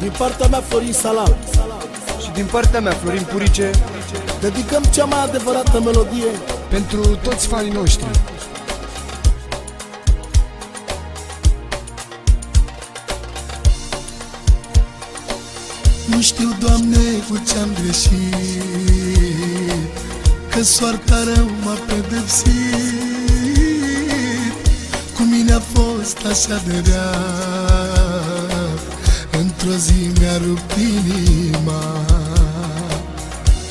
Din partea mea Florin Salam. Și din partea mea Florin Purice. Dedicăm cea mai adevărată melodie Pentru toți fanii noștri. Nu știu, Doamne, cu ce-am greșit Că soarta rău m-a pedepsit. Cu mine a fost așa de rea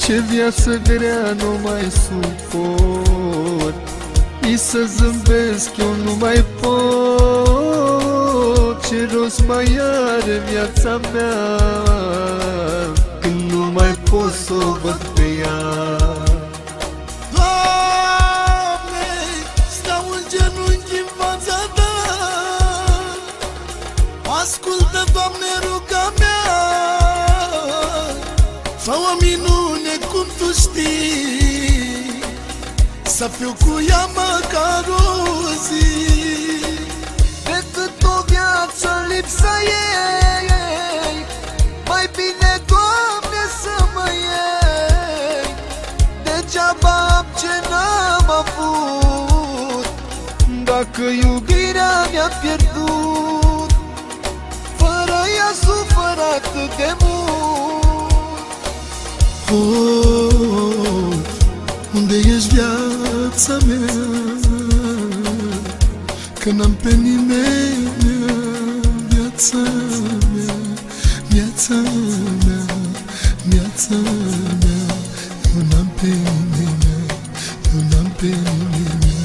Ce viață grea nu mai suport. Ni să zâmbesc eu nu mai pot. Ce rost mai are viața mea Când nu mai pot să o văd pe ea? Doamne, stau în genunchi în fața ta. Ascultă, Doamne, ruga mea. Fă o minune cum Tu știi Să fiu cu ea măcar o zi Decât o viață în lipsa ei Mai bine, Doamne, să mă iei. Degeaba am ce n-am avut Dacă iubirea mi-a pierdut Fără ea sufăr atât de mult. Oh, Că n-am pe nimeni Viața mea, viața mea, viața mea. Eu n-am pe nimeni, eu n-am pe nimeni.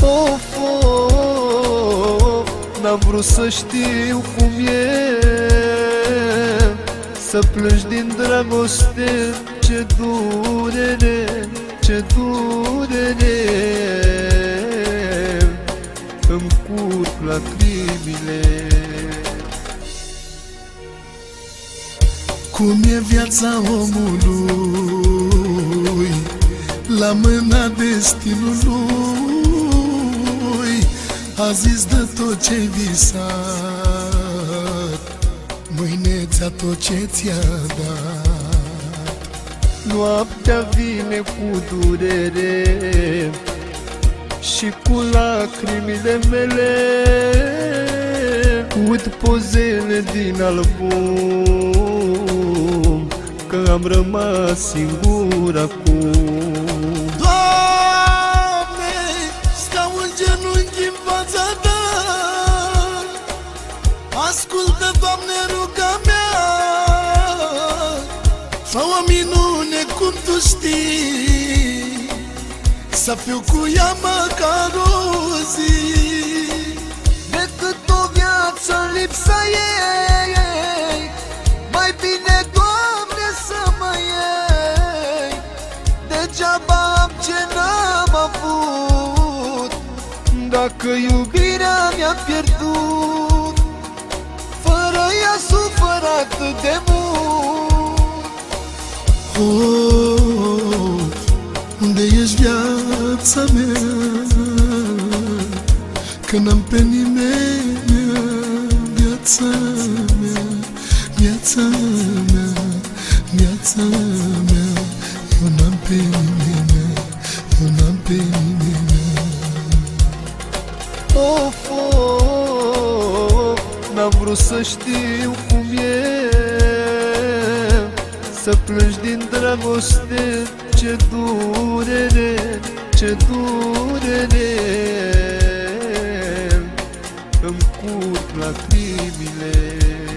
Of, of, n-am vrut să știu cum e Să plângi din dragoste, ce durere, ce durere Îmi curg lacrimile. Cum e viața omului La mâna destinului? A zis de tot ce-ai visat Mâine ți-a tot ce ți-a dat. Noaptea vine cu durere Și cu lacrimile mele. Ud pozele din album Că am rămas singur acum. Doamne, stau în genunchi în fața ta. Ascultă, Doamne, ruga mea. Fă o minune cum Tu știi Să fiu cu ea măcar o zi. Decât o viață în lipsa ei Mai bine, Doamne, să mă iei. Degeaba am ce n-am avut Dacă iubirea mi-a pierdut. Fără ea sufăr atât de mult. Oh, Că n-am pe nimeni viața mea, viața mea, viața mea Eu n-am pe nimeni, eu n-am pe nimeni. Of, of, n-am vrut să știu cum e Să plângi din dragoste, ce durere, ce durere Îmi curg lacrimile